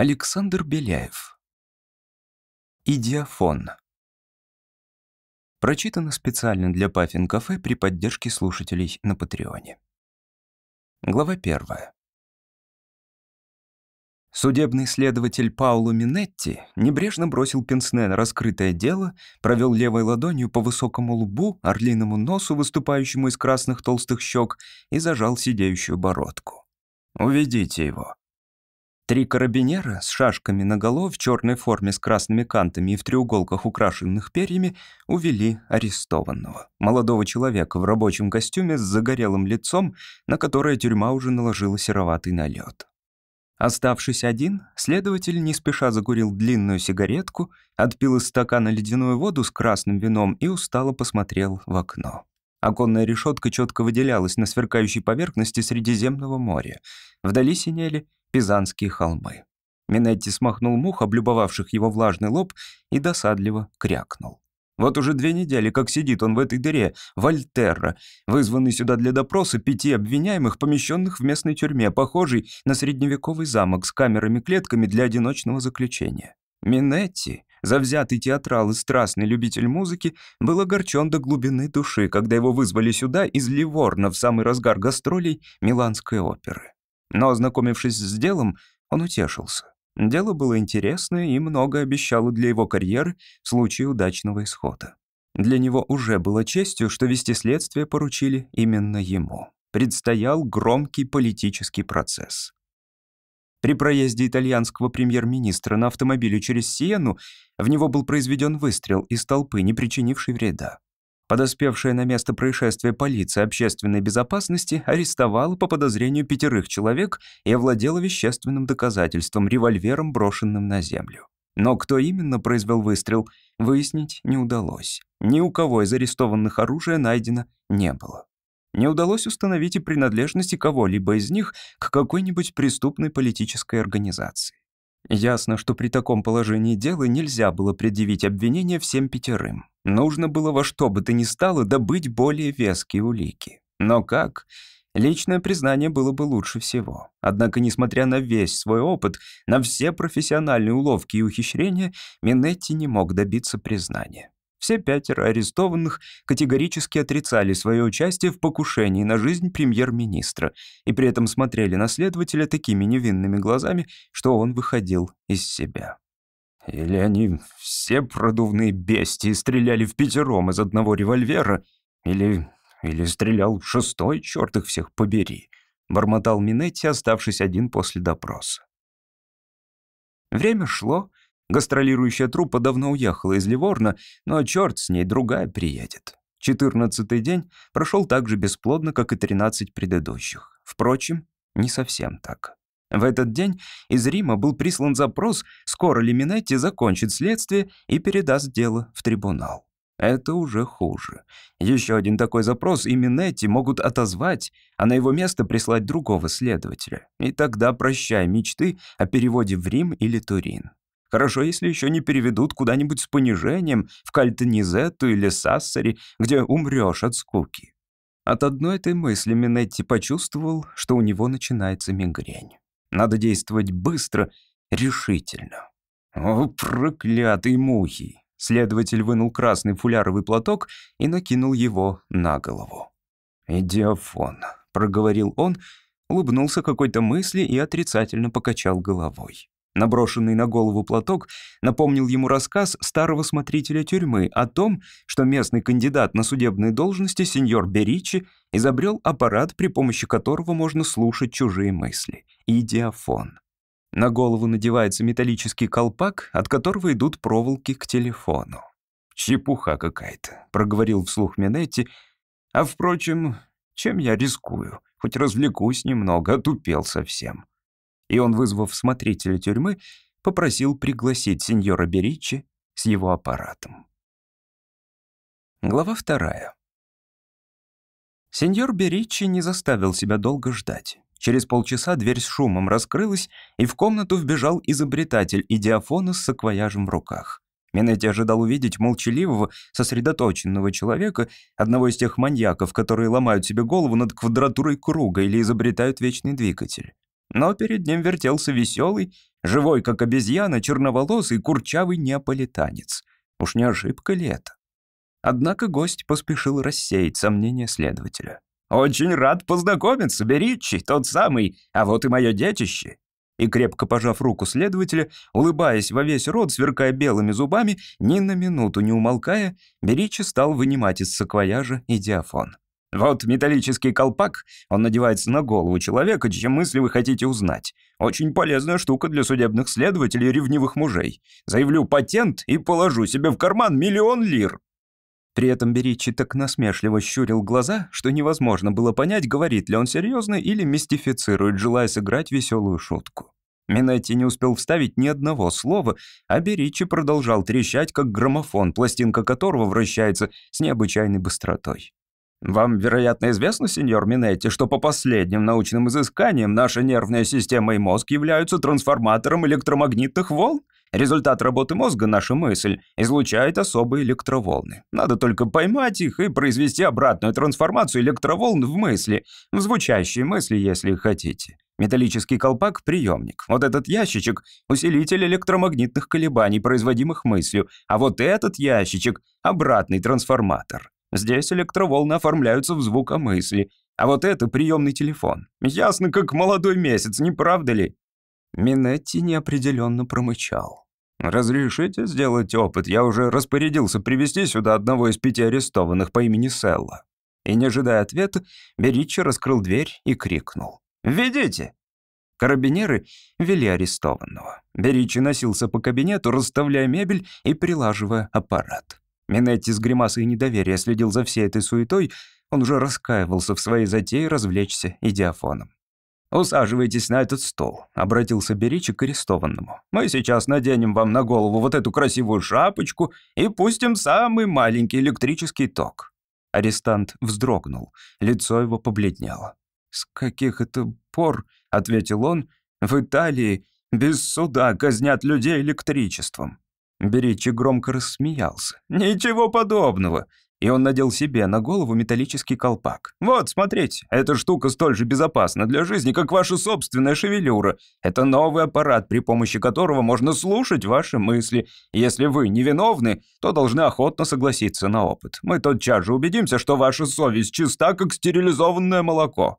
Александр Беляев. Идиофон. Прочитано специально для Паффин Кафе при поддержке слушателей на Патреоне. Глава первая. Судебный следователь Пауло Минетти небрежно бросил пенсне на раскрытое дело, провел левой ладонью по высокому лбу, орлиному носу, выступающему из красных толстых щек, и зажал сидеющую бородку. «Уведите его», Три карабинера с шашками наголо в черной форме с красными кантами и в треуголках, украшенных перьями, увели арестованного. Молодого человека в рабочем костюме с загорелым лицом, на которое тюрьма уже наложила сероватый налет. Оставшись один, следователь не спеша закурил длинную сигаретку, отпил из стакана ледяную воду с красным вином и устало посмотрел в окно. Оконная решетка четко выделялась на сверкающей поверхности Средиземного моря. Вдали синели Пизанские холмы. Минетти смахнул мух, облюбовавших его влажный лоб, и досадливо крякнул. Вот уже две недели, как сидит он в этой дыре, Вольтерра, вызванный сюда для допроса пяти обвиняемых, помещенных в местной тюрьме, похожий на средневековый замок с камерами-клетками для одиночного заключения. Минетти, завзятый театрал и страстный любитель музыки, был огорчен до глубины души, когда его вызвали сюда из Ливорна в самый разгар гастролей Миланской оперы. Но, ознакомившись с делом, он утешился. Дело было интересное и много обещало для его карьеры в случае удачного исхода. Для него уже было честью, что вести следствие поручили именно ему. Предстоял громкий политический процесс. При проезде итальянского премьер-министра на автомобиле через Сиену в него был произведен выстрел из толпы, не причинивший вреда. Подоспевшая на место происшествия полиция общественной безопасности арестовала по подозрению пятерых человек и овладела вещественным доказательством, револьвером, брошенным на землю. Но кто именно произвел выстрел, выяснить не удалось. Ни у кого из арестованных оружия найдено не было. Не удалось установить и принадлежности кого-либо из них к какой-нибудь преступной политической организации. Ясно, что при таком положении дела нельзя было предъявить обвинение всем пятерым. Нужно было во что бы то ни стало добыть более веские улики. Но как? Личное признание было бы лучше всего. Однако, несмотря на весь свой опыт, на все профессиональные уловки и ухищрения, Минетти не мог добиться признания. Все пятеро арестованных категорически отрицали свое участие в покушении на жизнь премьер-министра и при этом смотрели на следователя такими невинными глазами, что он выходил из себя. Или они все продувные бестии стреляли в пятером из одного револьвера, или... или стрелял шестой, черт их всех побери, бормотал Минетти, оставшись один после допроса. Время шло, Гастролирующая труппа давно уехала из Ливорна, но черт с ней, другая приедет. Четырнадцатый день прошел так же бесплодно, как и тринадцать предыдущих. Впрочем, не совсем так. В этот день из Рима был прислан запрос, скоро ли Минетти закончит следствие и передаст дело в трибунал. Это уже хуже. Еще один такой запрос и Минетти могут отозвать, а на его место прислать другого следователя. И тогда прощай мечты о переводе в Рим или Турин. Хорошо, если еще не переведут куда-нибудь с понижением, в Кальтенизетту или Сассари, где умрешь от скуки. От одной этой мысли Минетти почувствовал, что у него начинается мигрень. Надо действовать быстро, решительно. О, проклятые мухи! Следователь вынул красный фуляровый платок и накинул его на голову. «Идиофон», — проговорил он, улыбнулся какой-то мысли и отрицательно покачал головой. Наброшенный на голову платок напомнил ему рассказ старого смотрителя тюрьмы о том, что местный кандидат на судебные должности, сеньор Беричи, изобрел аппарат, при помощи которого можно слушать чужие мысли — идиофон. На голову надевается металлический колпак, от которого идут проволоки к телефону. «Чепуха какая-то», — проговорил вслух Минетти. «А, впрочем, чем я рискую? Хоть развлекусь немного, отупел совсем» и он, вызвав смотрителя тюрьмы, попросил пригласить сеньора Беричи с его аппаратом. Глава вторая. Сеньор Беричи не заставил себя долго ждать. Через полчаса дверь с шумом раскрылась, и в комнату вбежал изобретатель идиофона с саквояжем в руках. Минетти ожидал увидеть молчаливого, сосредоточенного человека, одного из тех маньяков, которые ломают себе голову над квадратурой круга или изобретают вечный двигатель. Но перед ним вертелся веселый, Живой, как обезьяна, черноволосый, курчавый неаполитанец. Уж не ошибка ли это? Однако гость поспешил рассеять сомнения следователя. «Очень рад познакомиться, Беричи, тот самый, а вот и мое детище». И крепко пожав руку следователя, улыбаясь во весь рот, сверкая белыми зубами, ни на минуту не умолкая, Беричи стал вынимать из саквояжа идиофон. Вот металлический колпак, он надевается на голову человека, чьи мысли вы хотите узнать. Очень полезная штука для судебных следователей и ревнивых мужей. Заявлю патент и положу себе в карман миллион лир. При этом Беричи так насмешливо щурил глаза, что невозможно было понять, говорит ли он серьезно или мистифицирует, желая сыграть веселую шутку. Минетти не успел вставить ни одного слова, а Беричи продолжал трещать, как граммофон, пластинка которого вращается с необычайной быстротой. Вам, вероятно, известно, сеньор Минетти, что по последним научным изысканиям наша нервная система и мозг являются трансформатором электромагнитных волн? Результат работы мозга, наша мысль, излучает особые электроволны. Надо только поймать их и произвести обратную трансформацию электроволн в мысли, в звучащие мысли, если хотите. Металлический колпак — приемник. Вот этот ящичек — усилитель электромагнитных колебаний, производимых мыслью. А вот этот ящичек — обратный трансформатор. Здесь электроволны оформляются в звукомысли, а вот это приемный телефон. Ясно, как молодой месяц, не правда ли?» Минетти неопределенно промычал. «Разрешите сделать опыт? Я уже распорядился привести сюда одного из пяти арестованных по имени Селла». И, не ожидая ответа, Беричи раскрыл дверь и крикнул. «Ведите!» Карабинеры вели арестованного. Беричи носился по кабинету, расставляя мебель и прилаживая аппарат. Минетти с гримасой недоверия следил за всей этой суетой, он уже раскаивался в своей затее развлечься идиофоном. «Усаживайтесь на этот стол», — обратился Беричи к арестованному. «Мы сейчас наденем вам на голову вот эту красивую шапочку и пустим самый маленький электрический ток». Арестант вздрогнул, лицо его побледнело. «С каких это пор?» — ответил он. «В Италии без суда казнят людей электричеством». Беричи громко рассмеялся. «Ничего подобного!» И он надел себе на голову металлический колпак. «Вот, смотрите, эта штука столь же безопасна для жизни, как ваша собственная шевелюра. Это новый аппарат, при помощи которого можно слушать ваши мысли. Если вы невиновны, то должны охотно согласиться на опыт. Мы тотчас же убедимся, что ваша совесть чиста, как стерилизованное молоко».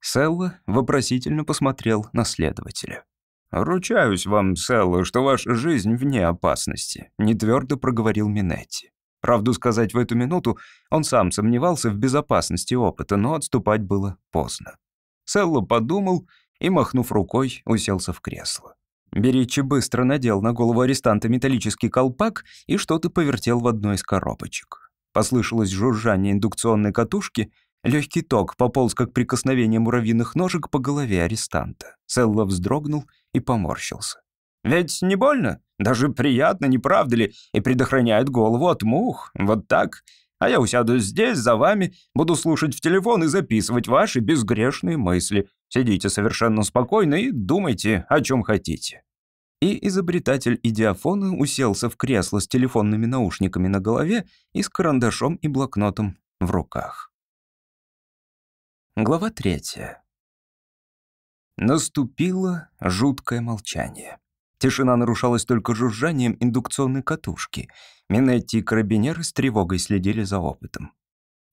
Селла вопросительно посмотрел на следователя. «Ручаюсь вам, Селла, что ваша жизнь вне опасности», — нетвердо проговорил Минетти. Правду сказать, в эту минуту он сам сомневался в безопасности опыта, но отступать было поздно. Селла подумал и, махнув рукой, уселся в кресло. Беричи быстро надел на голову арестанта металлический колпак и что-то повертел в одной из коробочек. Послышалось жужжание индукционной катушки, легкий ток пополз как прикосновение муравьиных ножек по голове арестанта. Селла вздрогнул и поморщился. «Ведь не больно? Даже приятно, не правда ли? И предохраняет голову от мух. Вот так. А я усяду здесь, за вами, буду слушать в телефон и записывать ваши безгрешные мысли. Сидите совершенно спокойно и думайте, о чем хотите». И изобретатель идиофона уселся в кресло с телефонными наушниками на голове и с карандашом и блокнотом в руках. Глава третья. Наступило жуткое молчание. Тишина нарушалась только жужжанием индукционной катушки. Минетти и карабинеры с тревогой следили за опытом.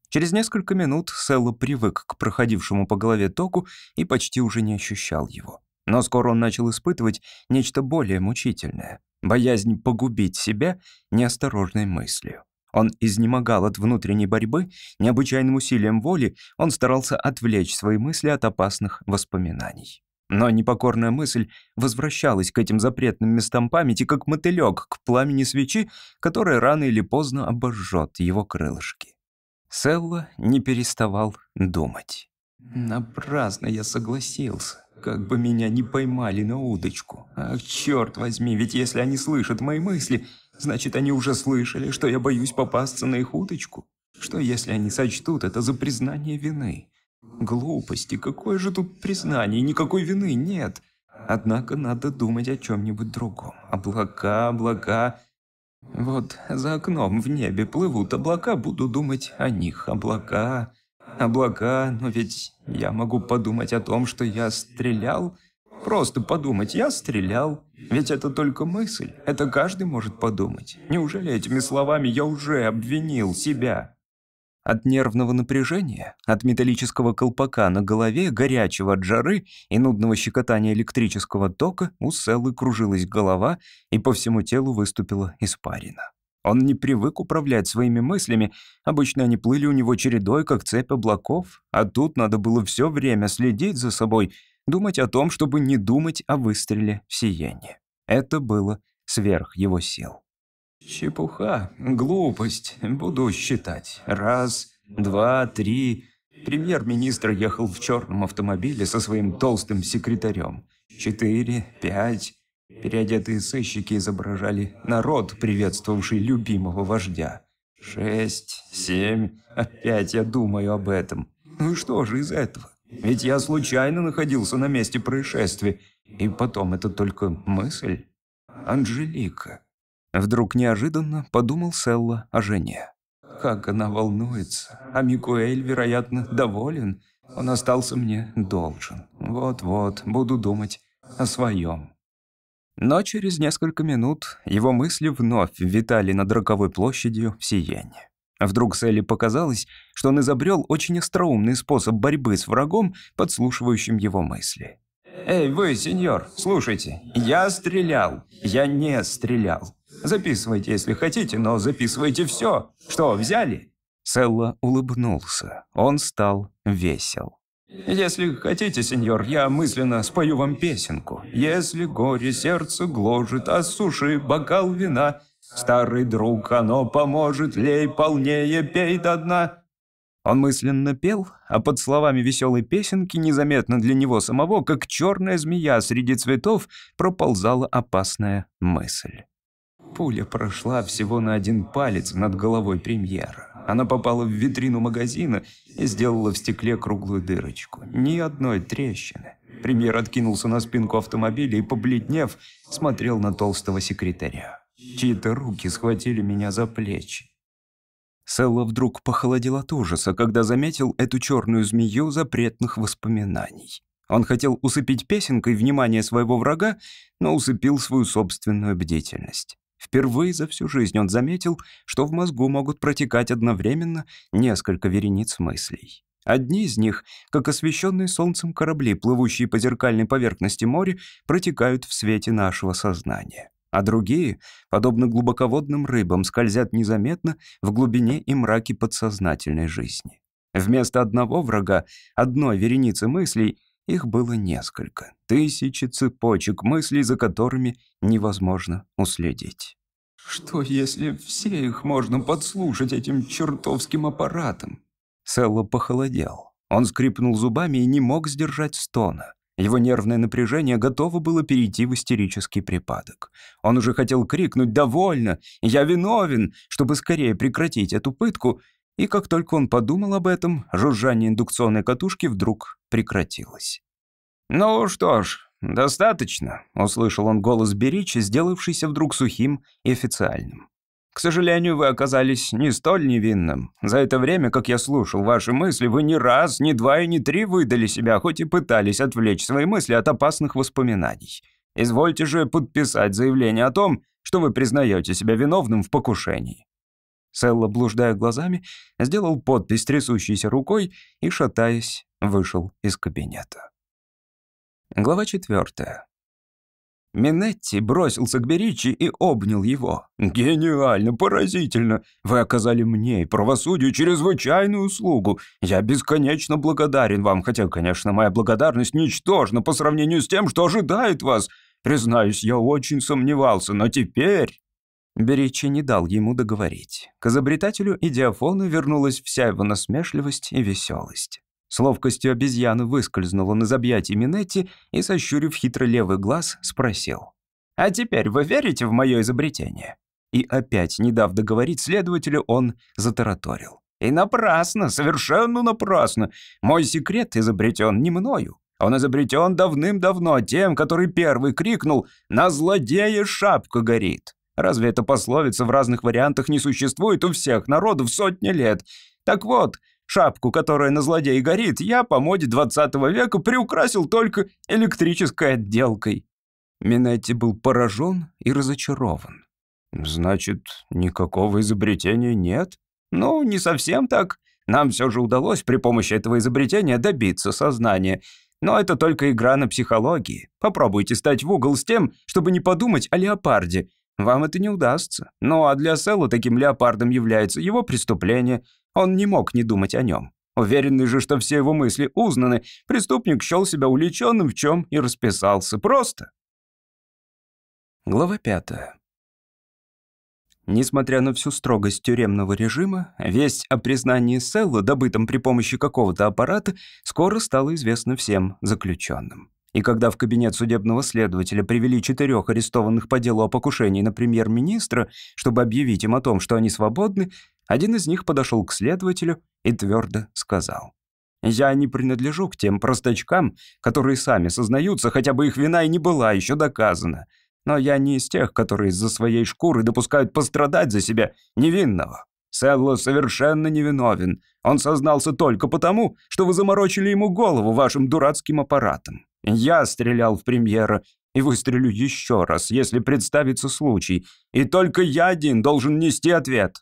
Через несколько минут Селло привык к проходившему по голове току и почти уже не ощущал его. Но скоро он начал испытывать нечто более мучительное — боязнь погубить себя неосторожной мыслью. Он изнемогал от внутренней борьбы, необычайным усилием воли он старался отвлечь свои мысли от опасных воспоминаний. Но непокорная мысль возвращалась к этим запретным местам памяти, как мотылек к пламени свечи, которая рано или поздно обожжет его крылышки. Селла не переставал думать. «Напрасно я согласился. Как бы меня не поймали на удочку. Ах, черт возьми, ведь если они слышат мои мысли, Значит, они уже слышали, что я боюсь попасться на их удочку? Что если они сочтут это за признание вины? Глупости, какое же тут признание? Никакой вины нет. Однако надо думать о чем-нибудь другом. Облака, облака. Вот за окном в небе плывут облака, буду думать о них. Облака, облака, но ведь я могу подумать о том, что я стрелял Просто подумать, я стрелял. Ведь это только мысль. Это каждый может подумать. Неужели этими словами я уже обвинил себя? От нервного напряжения, от металлического колпака на голове, горячего от жары и нудного щекотания электрического тока у Селлы кружилась голова и по всему телу выступила испарина. Он не привык управлять своими мыслями, обычно они плыли у него чередой, как цепь облаков, а тут надо было все время следить за собой, думать о том, чтобы не думать о выстреле в сияние. Это было сверх его сил. Чепуха, глупость, буду считать. Раз, два, три. Премьер-министр ехал в черном автомобиле со своим толстым секретарем. Четыре, пять. Переодетые сыщики изображали народ, приветствовавший любимого вождя. Шесть, семь. Опять я думаю об этом. Ну и что же из этого? Ведь я случайно находился на месте происшествия. И потом это только мысль. Анжелика. Вдруг неожиданно подумал Селла о жене. Как она волнуется. А Микуэль, вероятно, доволен. Он остался мне должен. Вот-вот, буду думать о своем. Но через несколько минут его мысли вновь витали над роковой площадью в Сиене. Вдруг Селли показалось, что он изобрел очень остроумный способ борьбы с врагом, подслушивающим его мысли. «Эй, вы, сеньор, слушайте, я стрелял, я не стрелял. Записывайте, если хотите, но записывайте все. Что, взяли?» Селла улыбнулся. Он стал весел. «Если хотите, сеньор, я мысленно спою вам песенку. Если горе сердце гложет, осуши бокал вина. Старый друг, оно поможет, лей полнее, пей до дна». Он мысленно пел, а под словами веселой песенки, незаметно для него самого, как черная змея среди цветов, проползала опасная мысль. Пуля прошла всего на один палец над головой премьера. Она попала в витрину магазина и сделала в стекле круглую дырочку. Ни одной трещины. Премьер откинулся на спинку автомобиля и, побледнев, смотрел на толстого секретаря. Чьи-то руки схватили меня за плечи. Селла вдруг похолодел от ужаса, когда заметил эту черную змею запретных воспоминаний. Он хотел усыпить песенкой внимание своего врага, но усыпил свою собственную бдительность. Впервые за всю жизнь он заметил, что в мозгу могут протекать одновременно несколько верениц мыслей. Одни из них, как освещенные солнцем корабли, плывущие по зеркальной поверхности моря, протекают в свете нашего сознания. А другие, подобно глубоководным рыбам, скользят незаметно в глубине и мраке подсознательной жизни. Вместо одного врага, одной вереницы мыслей, их было несколько. Тысячи цепочек мыслей, за которыми невозможно уследить. Что, если все их можно подслушать этим чертовским аппаратом? Селло похолодел. Он скрипнул зубами и не мог сдержать стона. Его нервное напряжение готово было перейти в истерический припадок. Он уже хотел крикнуть «Довольно! Я виновен!», чтобы скорее прекратить эту пытку, и как только он подумал об этом, жужжание индукционной катушки вдруг прекратилось. «Ну что ж, достаточно», — услышал он голос Берича, сделавшийся вдруг сухим и официальным. «К сожалению, вы оказались не столь невинным. За это время, как я слушал ваши мысли, вы ни раз, ни два и ни три выдали себя, хоть и пытались отвлечь свои мысли от опасных воспоминаний. Извольте же подписать заявление о том, что вы признаете себя виновным в покушении. Селла, блуждая глазами, сделал подпись трясущейся рукой и, шатаясь, вышел из кабинета. Глава четвертая. Минетти бросился к Беричи и обнял его. «Гениально, поразительно! Вы оказали мне и правосудию чрезвычайную услугу. Я бесконечно благодарен вам, хотя, конечно, моя благодарность ничтожна по сравнению с тем, что ожидает вас. Признаюсь, я очень сомневался, но теперь...» Беричи не дал ему договорить. К изобретателю идиофона вернулась вся его насмешливость и веселость. С ловкостью обезьяны выскользнул он из объятий Минетти и, сощурив хитро левый глаз, спросил. «А теперь вы верите в мое изобретение?» И опять, не дав договорить следователю, он затараторил. «И напрасно, совершенно напрасно. Мой секрет изобретен не мною. Он изобретен давным-давно тем, который первый крикнул «На злодея шапка горит!» Разве эта пословица в разных вариантах не существует у всех народов сотни лет? Так вот, Шапку, которая на злодей горит, я по моде 20 века приукрасил только электрической отделкой». Минетти был поражен и разочарован. «Значит, никакого изобретения нет?» «Ну, не совсем так. Нам все же удалось при помощи этого изобретения добиться сознания. Но это только игра на психологии. Попробуйте стать в угол с тем, чтобы не подумать о леопарде. Вам это не удастся. Ну а для Селла таким леопардом является его преступление. Он не мог не думать о нем. Уверенный же, что все его мысли узнаны, преступник счел себя увлеченным в чем и расписался. Просто. Глава пятая. Несмотря на всю строгость тюремного режима, весть о признании Селла, добытом при помощи какого-то аппарата, скоро стала известна всем заключенным. И когда в кабинет судебного следователя привели четырех арестованных по делу о покушении на премьер-министра, чтобы объявить им о том, что они свободны, один из них подошел к следователю и твердо сказал. «Я не принадлежу к тем простачкам, которые сами сознаются, хотя бы их вина и не была еще доказана. Но я не из тех, которые из-за своей шкуры допускают пострадать за себя невинного. Селло совершенно невиновен. Он сознался только потому, что вы заморочили ему голову вашим дурацким аппаратом. Я стрелял в премьера и выстрелю еще раз, если представится случай. И только я один должен нести ответ».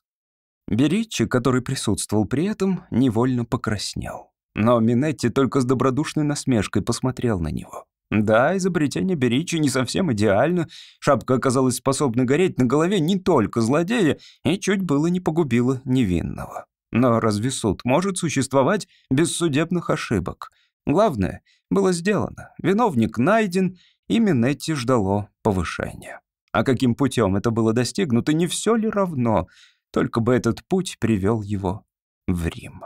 Беричи, который присутствовал при этом, невольно покраснел. Но Минетти только с добродушной насмешкой посмотрел на него. Да, изобретение Беричи не совсем идеально. Шапка оказалась способна гореть на голове не только злодея и чуть было не погубила невинного. Но разве суд может существовать без судебных ошибок? Главное было сделано. Виновник найден, и Минетти ждало повышения. А каким путем это было достигнуто, не все ли равно? Только бы этот путь привел его в Рим.